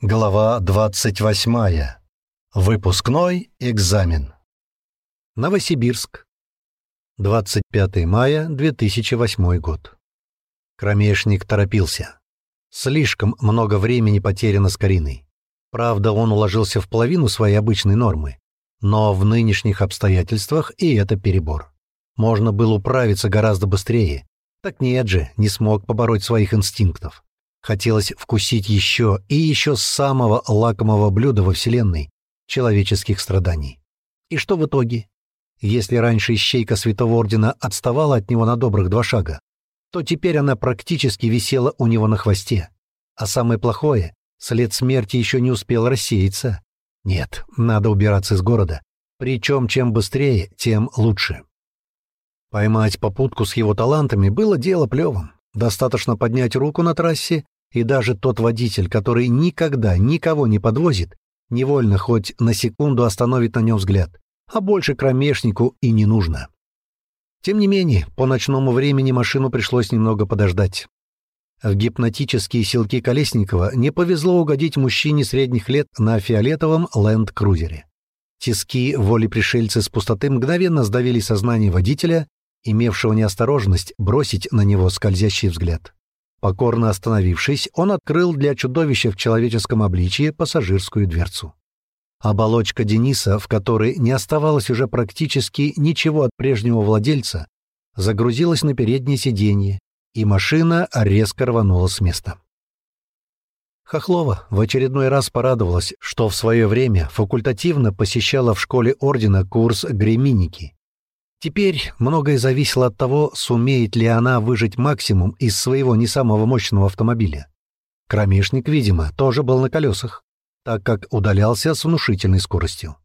Глава 28. Выпускной экзамен. Новосибирск. 25 мая 2008 год. Кромешник торопился. Слишком много времени потеряно с Кариной. Правда, он уложился в половину своей обычной нормы. Но в нынешних обстоятельствах и это перебор. Можно было управиться гораздо быстрее. Так нет же, не смог побороть своих инстинктов. Хотелось вкусить еще и еще самого лакомого блюда во Вселенной — человеческих страданий. И что в итоге? Если раньше ищейка Святого Ордена отставала от него на добрых два шага, то теперь она практически висела у него на хвосте. А самое плохое — след смерти еще не успел рассеяться. Нет, надо убираться из города. Причем чем быстрее, тем лучше. Поймать попутку с его талантами было дело плевым. Достаточно поднять руку на трассе, и даже тот водитель, который никогда никого не подвозит, невольно хоть на секунду остановит на нем взгляд, а больше кромешнику и не нужно. Тем не менее, по ночному времени машину пришлось немного подождать. В гипнотические силки Колесникова не повезло угодить мужчине средних лет на фиолетовом ленд-крузере. Тиски воли пришельца с пустоты мгновенно сдавили сознание водителя, имевшего неосторожность бросить на него скользящий взгляд. Покорно остановившись, он открыл для чудовища в человеческом обличье пассажирскую дверцу. Оболочка Дениса, в которой не оставалось уже практически ничего от прежнего владельца, загрузилась на переднее сиденье, и машина резко рванула с места. Хохлова в очередной раз порадовалась, что в свое время факультативно посещала в школе ордена курс греминики Теперь многое зависело от того, сумеет ли она выжить максимум из своего не самого мощного автомобиля. Кромешник, видимо, тоже был на колесах, так как удалялся с внушительной скоростью.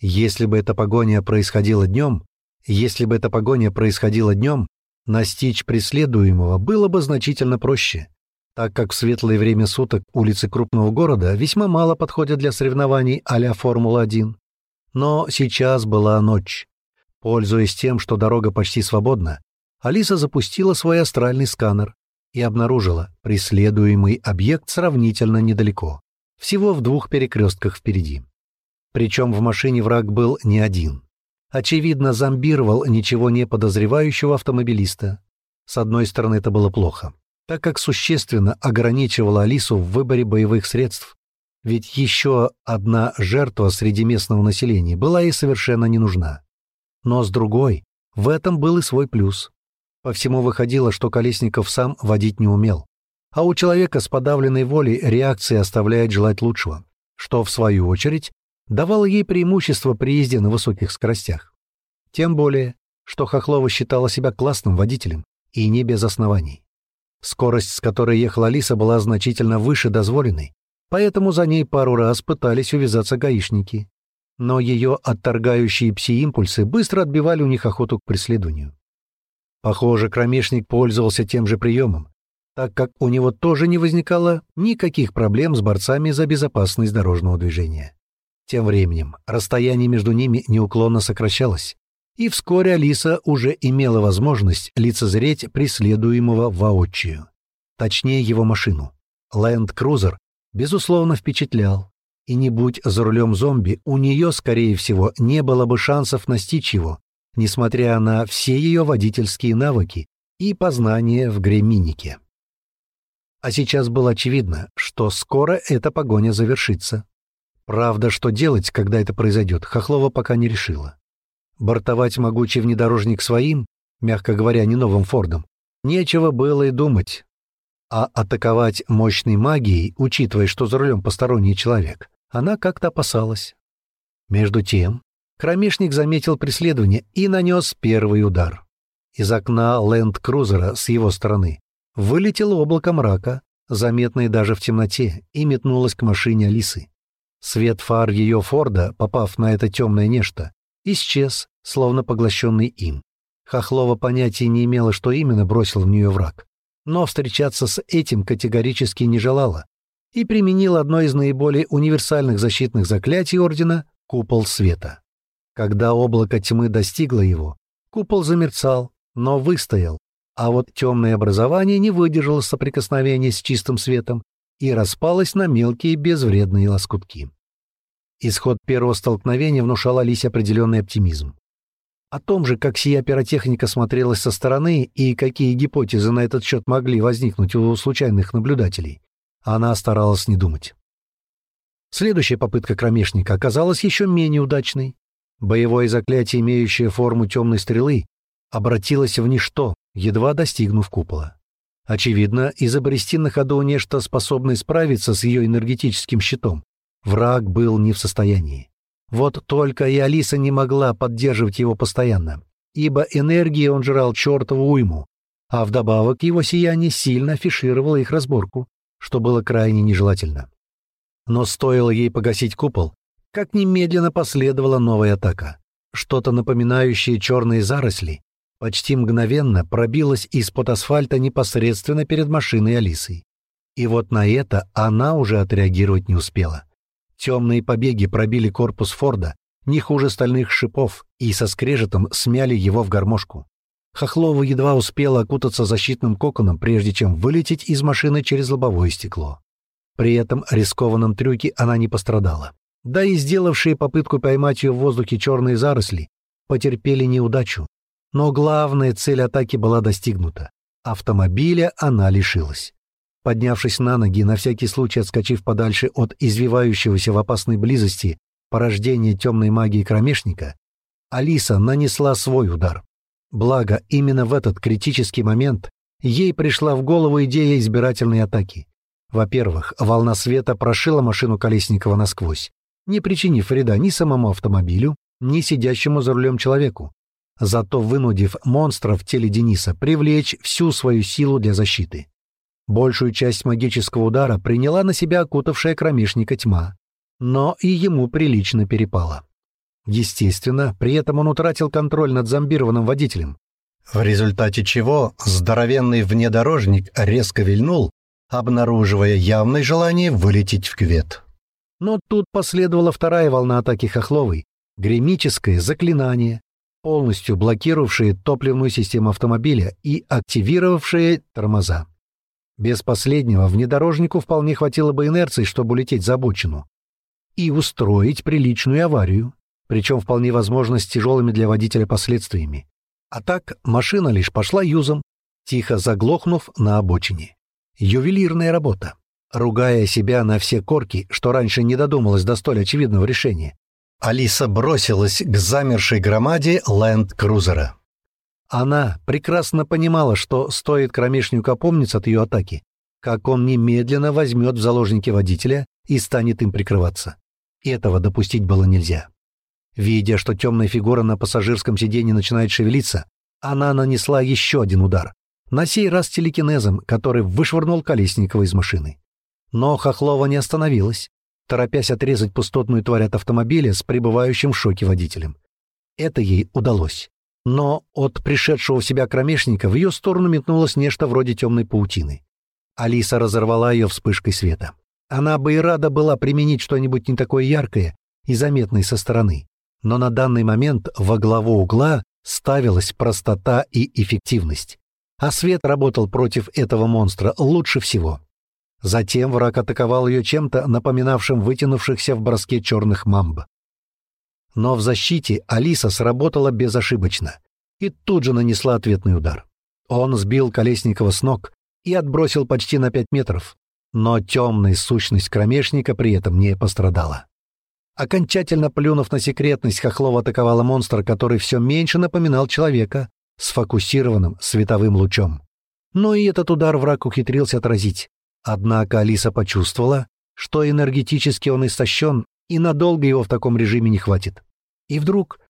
Если бы эта погоня происходила днем, если бы эта погоня происходила днем, настичь преследуемого было бы значительно проще, так как в светлое время суток улицы крупного города весьма мало подходят для соревнований а-ля Формула-1. Но сейчас была ночь, Пользуясь тем, что дорога почти свободна, Алиса запустила свой астральный сканер и обнаружила преследуемый объект сравнительно недалеко, всего в двух перекрестках впереди. Причем в машине враг был не один. Очевидно, зомбировал ничего не подозревающего автомобилиста. С одной стороны, это было плохо, так как существенно ограничивало Алису в выборе боевых средств, ведь еще одна жертва среди местного населения была ей совершенно не нужна. Но с другой, в этом был и свой плюс. По всему выходило, что Колесников сам водить не умел. А у человека с подавленной волей реакция оставляет желать лучшего, что, в свою очередь, давало ей преимущество при езде на высоких скоростях. Тем более, что Хохлова считала себя классным водителем, и не без оснований. Скорость, с которой ехала Алиса, была значительно выше дозволенной, поэтому за ней пару раз пытались увязаться гаишники но ее отторгающие пси-импульсы быстро отбивали у них охоту к преследованию. Похоже, кромешник пользовался тем же приемом, так как у него тоже не возникало никаких проблем с борцами за безопасность дорожного движения. Тем временем расстояние между ними неуклонно сокращалось, и вскоре Алиса уже имела возможность лицезреть преследуемого воочию. Точнее, его машину. Ленд-крузер, безусловно, впечатлял, и не будь за рулем зомби, у нее, скорее всего, не было бы шансов настичь его, несмотря на все ее водительские навыки и познания в греминике. А сейчас было очевидно, что скоро эта погоня завершится. Правда, что делать, когда это произойдет, Хохлова пока не решила. Бортовать могучий внедорожник своим, мягко говоря, не новым Фордом, нечего было и думать. А атаковать мощной магией, учитывая, что за рулем посторонний человек, она как-то опасалась. Между тем, кромешник заметил преследование и нанес первый удар. Из окна ленд-крузера с его стороны вылетело облако мрака, заметное даже в темноте, и метнулось к машине Алисы. Свет фар ее Форда, попав на это темное нечто, исчез, словно поглощенный им. Хохлова понятия не имела, что именно бросил в нее враг. Но встречаться с этим категорически не желала, и применил одно из наиболее универсальных защитных заклятий Ордена — Купол Света. Когда облако тьмы достигло его, купол замерцал, но выстоял, а вот темное образование не выдержало соприкосновения с чистым светом и распалась на мелкие безвредные лоскутки. Исход первого столкновения внушал Алисе определенный оптимизм. О том же, как сия пиротехника смотрелась со стороны и какие гипотезы на этот счет могли возникнуть у случайных наблюдателей, она старалась не думать. Следующая попытка кромешника оказалась еще менее удачной. Боевое заклятие, имеющее форму темной стрелы, обратилось в ничто, едва достигнув купола. Очевидно, изобрести на ходу нечто, способное справиться с ее энергетическим щитом, враг был не в состоянии. Вот только и Алиса не могла поддерживать его постоянно, ибо энергии он жрал чертову уйму, а вдобавок его сияние сильно афишировало их разборку, что было крайне нежелательно. Но стоило ей погасить купол, как немедленно последовала новая атака. Что-то напоминающее черные заросли почти мгновенно пробилось из-под асфальта непосредственно перед машиной Алисой. И вот на это она уже отреагировать не успела. Темные побеги пробили корпус Форда не хуже стальных шипов и со скрежетом смяли его в гармошку. Хохлова едва успела окутаться защитным коконом, прежде чем вылететь из машины через лобовое стекло. При этом рискованном трюке она не пострадала. Да и сделавшие попытку поймать ее в воздухе черные заросли потерпели неудачу. Но главная цель атаки была достигнута. Автомобиля она лишилась. Поднявшись на ноги, на всякий случай отскочив подальше от извивающегося в опасной близости порождения темной магии кромешника, Алиса нанесла свой удар. Благо, именно в этот критический момент ей пришла в голову идея избирательной атаки. Во-первых, волна света прошила машину Колесникова насквозь, не причинив вреда ни самому автомобилю, ни сидящему за рулем человеку, зато вынудив монстра в теле Дениса привлечь всю свою силу для защиты. Большую часть магического удара приняла на себя окутавшая кромешника тьма, но и ему прилично перепало. Естественно, при этом он утратил контроль над зомбированным водителем, в результате чего здоровенный внедорожник резко вильнул, обнаруживая явное желание вылететь в кювет. Но тут последовала вторая волна атаки Хохловой, гремическое заклинание, полностью блокировавшее топливную систему автомобиля и активировавшее тормоза. Без последнего внедорожнику вполне хватило бы инерции, чтобы улететь за обочину и устроить приличную аварию, причем вполне возможно с тяжелыми для водителя последствиями. А так машина лишь пошла юзом, тихо заглохнув на обочине. Ювелирная работа. Ругая себя на все корки, что раньше не додумалась до столь очевидного решения, Алиса бросилась к замершей громаде ленд-крузера. Она прекрасно понимала, что стоит кромешнику опомниться от ее атаки, как он немедленно возьмет в заложники водителя и станет им прикрываться. Этого допустить было нельзя. Видя, что темная фигура на пассажирском сиденье начинает шевелиться, она нанесла еще один удар, на сей раз телекинезом, который вышвырнул Колесникова из машины. Но Хохлова не остановилась, торопясь отрезать пустотную тварь от автомобиля с пребывающим в шоке водителем. Это ей удалось. Но от пришедшего в себя кромешника в ее сторону метнулось нечто вроде темной паутины. Алиса разорвала ее вспышкой света. Она бы и рада была применить что-нибудь не такое яркое и заметное со стороны. Но на данный момент во главу угла ставилась простота и эффективность. А свет работал против этого монстра лучше всего. Затем враг атаковал ее чем-то, напоминавшим вытянувшихся в броске черных мамб. Но в защите Алиса сработала безошибочно и тут же нанесла ответный удар. Он сбил Колесникова с ног и отбросил почти на пять метров, но темная сущность кромешника при этом не пострадала. Окончательно плюнув на секретность, Хохлова атаковала монстра, который все меньше напоминал человека с фокусированным световым лучом. Но и этот удар враг ухитрился отразить. Однако Алиса почувствовала, что энергетически он истощен, и надолго его в таком режиме не хватит. И вдруг,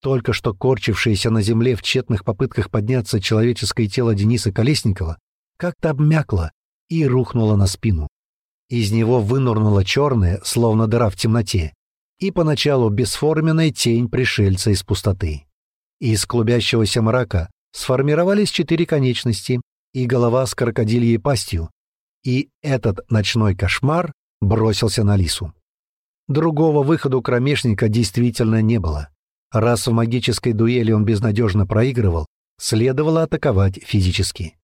только что корчившееся на земле в тщетных попытках подняться человеческое тело Дениса Колесникова, как-то обмякло и рухнуло на спину. Из него вынурнула черная, словно дыра в темноте, и поначалу бесформенная тень пришельца из пустоты. Из клубящегося мрака сформировались четыре конечности и голова с крокодильей пастью, и этот ночной кошмар бросился на лису. Другого выхода у кромешника действительно не было. Раз в магической дуэли он безнадежно проигрывал, следовало атаковать физически.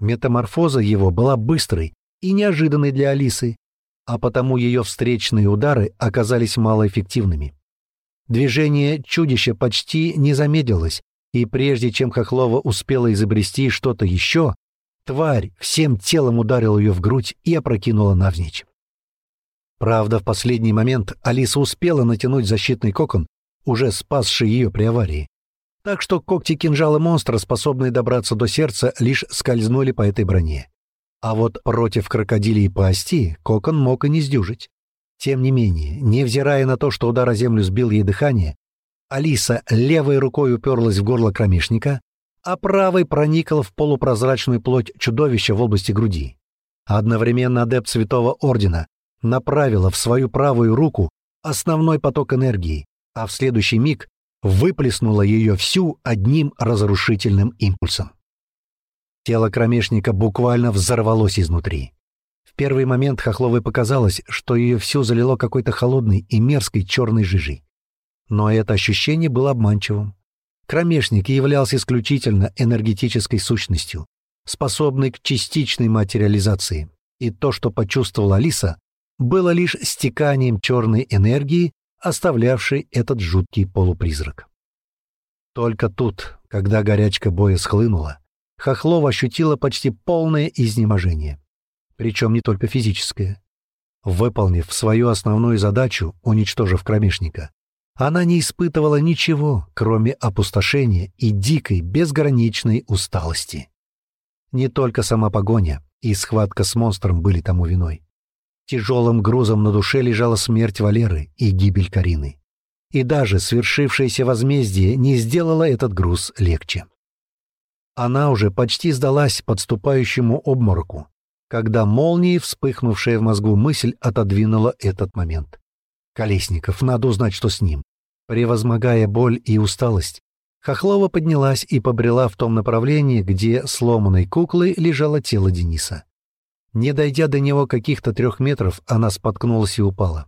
Метаморфоза его была быстрой и неожиданной для Алисы, а потому ее встречные удары оказались малоэффективными. Движение чудища почти не замедлилось, и прежде чем Хохлова успела изобрести что-то еще, тварь всем телом ударила ее в грудь и опрокинула навзничь. Правда, в последний момент Алиса успела натянуть защитный кокон, уже спасший ее при аварии. Так что когти кинжала монстра, способные добраться до сердца, лишь скользнули по этой броне. А вот против крокодилей пасти кокон мог и не сдюжить. Тем не менее, невзирая на то, что удар о землю сбил ей дыхание, Алиса левой рукой уперлась в горло кромешника, а правой проникла в полупрозрачную плоть чудовища в области груди. Одновременно адепт Святого Ордена направила в свою правую руку основной поток энергии, а в следующий миг выплеснула ее всю одним разрушительным импульсом. Тело кромешника буквально взорвалось изнутри. В первый момент Хохловой показалось, что ее всю залило какой-то холодной и мерзкой черной жижей. Но это ощущение было обманчивым. Кромешник являлся исключительно энергетической сущностью, способной к частичной материализации, и то, что почувствовала Алиса, было лишь стеканием черной энергии, оставлявшей этот жуткий полупризрак. Только тут, когда горячка боя схлынула, Хохлова ощутила почти полное изнеможение. Причем не только физическое. Выполнив свою основную задачу, уничтожив кромешника, она не испытывала ничего, кроме опустошения и дикой, безграничной усталости. Не только сама погоня и схватка с монстром были тому виной. Тяжелым грузом на душе лежала смерть Валеры и гибель Карины. И даже свершившееся возмездие не сделало этот груз легче. Она уже почти сдалась подступающему обмороку, когда молнией вспыхнувшая в мозгу мысль отодвинула этот момент. Колесников, надо узнать, что с ним. Превозмогая боль и усталость, Хохлова поднялась и побрела в том направлении, где сломанной куклой лежало тело Дениса. Не дойдя до него каких-то трех метров, она споткнулась и упала.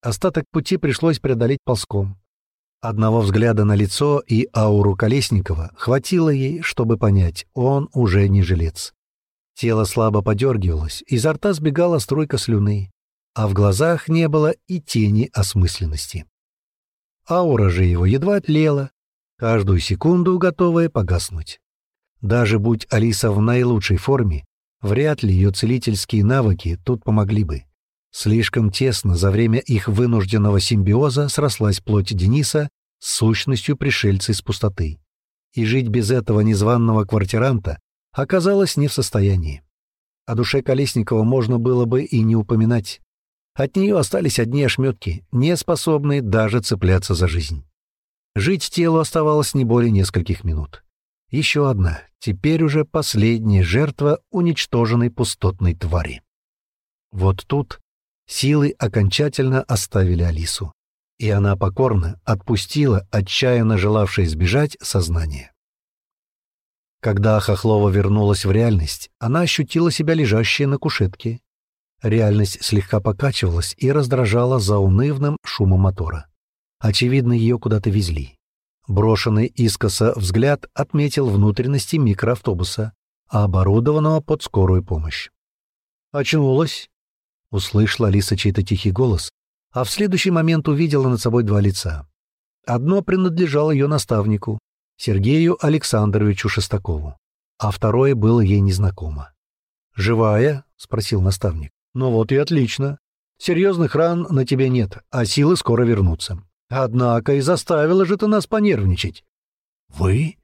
Остаток пути пришлось преодолеть ползком. Одного взгляда на лицо и ауру Колесникова хватило ей, чтобы понять, он уже не жилец. Тело слабо подергивалось, изо рта сбегала струйка слюны, а в глазах не было и тени осмысленности. Аура же его едва тлела, каждую секунду готовая погаснуть. Даже будь Алиса в наилучшей форме, Вряд ли ее целительские навыки тут помогли бы. Слишком тесно за время их вынужденного симбиоза срослась плоть Дениса с сущностью пришельца из пустоты. И жить без этого незваного квартиранта оказалось не в состоянии. О душе Колесникова можно было бы и не упоминать. От нее остались одни ошметки, не способные даже цепляться за жизнь. Жить телу оставалось не более нескольких минут. Еще одна, теперь уже последняя жертва уничтоженной пустотной твари. Вот тут силы окончательно оставили Алису, и она покорно отпустила отчаянно желавшее сбежать сознание. Когда Хохлова вернулась в реальность, она ощутила себя лежащей на кушетке. Реальность слегка покачивалась и раздражала заунывным шумом мотора. Очевидно, ее куда-то везли. Брошенный искоса взгляд отметил внутренности микроавтобуса, оборудованного под скорую помощь. «Очнулась?» — услышала Алиса чей-то тихий голос, а в следующий момент увидела над собой два лица. Одно принадлежало ее наставнику, Сергею Александровичу Шестакову, а второе было ей незнакомо. «Живая?» — спросил наставник. «Ну вот и отлично. Серьезных ран на тебе нет, а силы скоро вернутся. Однако и заставила же ты нас понервничать. — Вы?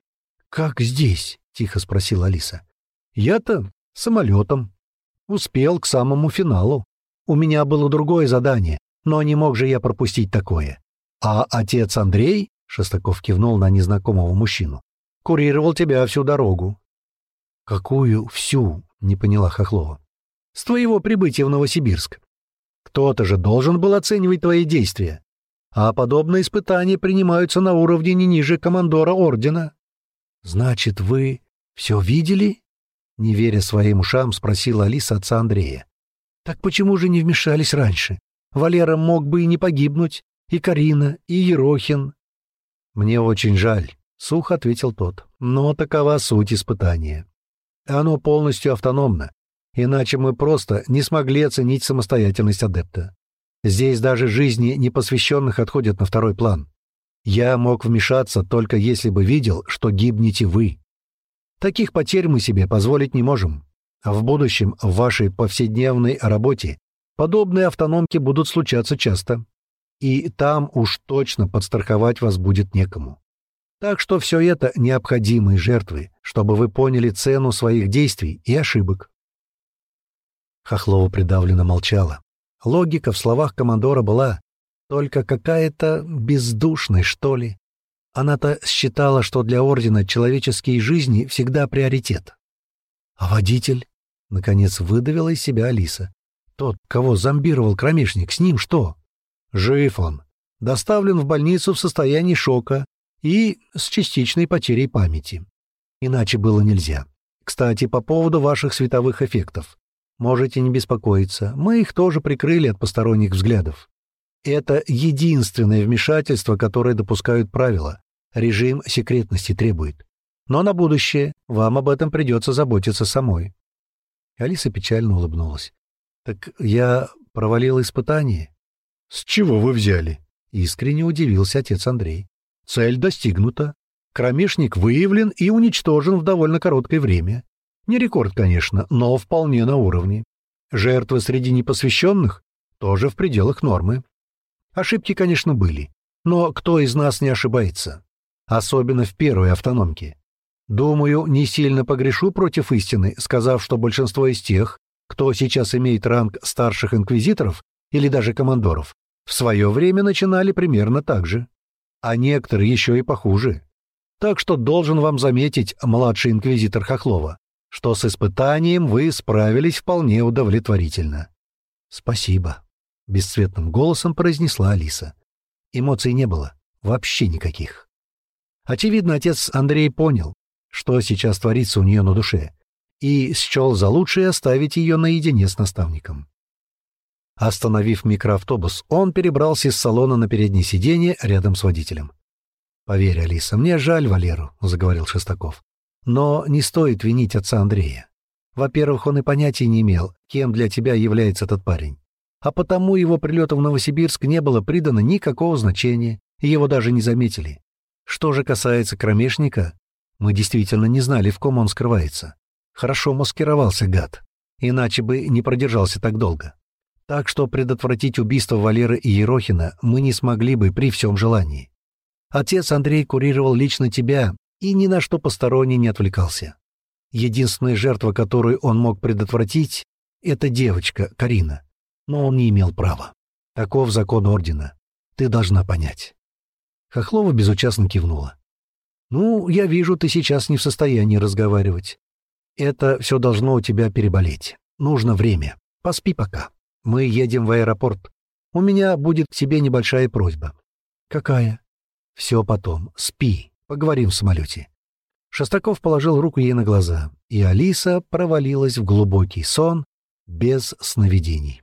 Как здесь? — тихо спросила Алиса. — Я-то самолетом. Успел к самому финалу. У меня было другое задание, но не мог же я пропустить такое. А отец Андрей, — Шестаков кивнул на незнакомого мужчину, — курировал тебя всю дорогу. — Какую всю? — не поняла Хохлова. — С твоего прибытия в Новосибирск. Кто-то же должен был оценивать твои действия а подобные испытания принимаются на уровне не ниже командора ордена. — Значит, вы все видели? — не веря своим ушам, спросила Алиса отца Андрея. — Так почему же не вмешались раньше? Валера мог бы и не погибнуть, и Карина, и Ерохин. — Мне очень жаль, — сухо ответил тот, — но такова суть испытания. Оно полностью автономно, Иначе мы просто не смогли оценить самостоятельность адепта. Здесь даже жизни непосвященных отходят на второй план. Я мог вмешаться только если бы видел, что гибнете вы. Таких потерь мы себе позволить не можем. В будущем в вашей повседневной работе подобные автономки будут случаться часто. И там уж точно подстраховать вас будет некому. Так что все это необходимые жертвы, чтобы вы поняли цену своих действий и ошибок. Хохлова придавленно молчала. Логика в словах командора была только какая-то бездушная, что ли. Она-то считала, что для Ордена человеческие жизни всегда приоритет. А водитель? Наконец выдавила из себя Алиса. Тот, кого зомбировал кромешник, с ним что? Жив он. Доставлен в больницу в состоянии шока и с частичной потерей памяти. Иначе было нельзя. Кстати, по поводу ваших световых эффектов. Можете не беспокоиться, мы их тоже прикрыли от посторонних взглядов. Это единственное вмешательство, которое допускают правила. Режим секретности требует. Но на будущее вам об этом придется заботиться самой. Алиса печально улыбнулась. «Так я провалил испытание?» «С чего вы взяли?» — искренне удивился отец Андрей. «Цель достигнута. Кромешник выявлен и уничтожен в довольно короткое время. Не рекорд, конечно, но вполне на уровне. Жертвы среди непосвященных тоже в пределах нормы. Ошибки, конечно, были, но кто из нас не ошибается? Особенно в первой автономке. Думаю, не сильно погрешу против истины, сказав, что большинство из тех, кто сейчас имеет ранг старших инквизиторов или даже командоров, в свое время начинали примерно так же. А некоторые еще и похуже. Так что должен вам заметить, младший инквизитор Хохлова, что с испытанием вы справились вполне удовлетворительно. «Спасибо», — бесцветным голосом произнесла Алиса. Эмоций не было, вообще никаких. Очевидно, отец Андрей понял, что сейчас творится у нее на душе, и счел за лучшее оставить ее наедине с наставником. Остановив микроавтобус, он перебрался из салона на переднее сиденье рядом с водителем. «Поверь, Алиса, мне жаль Валеру», — заговорил Шестаков. «Но не стоит винить отца Андрея. Во-первых, он и понятия не имел, кем для тебя является этот парень. А потому его прилету в Новосибирск не было придано никакого значения, его даже не заметили. Что же касается кромешника, мы действительно не знали, в ком он скрывается. Хорошо маскировался гад, иначе бы не продержался так долго. Так что предотвратить убийство Валеры и Ерохина мы не смогли бы при всем желании. Отец Андрей курировал лично тебя и ни на что посторонний не отвлекался. Единственная жертва, которую он мог предотвратить, — это девочка, Карина. Но он не имел права. Таков закон Ордена. Ты должна понять. Хохлова безучастно кивнула. «Ну, я вижу, ты сейчас не в состоянии разговаривать. Это все должно у тебя переболеть. Нужно время. Поспи пока. Мы едем в аэропорт. У меня будет к тебе небольшая просьба». «Какая?» «Все потом. Спи. Поговорим в самолете». Шостаков положил руку ей на глаза, и Алиса провалилась в глубокий сон без сновидений.